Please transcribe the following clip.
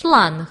шланг.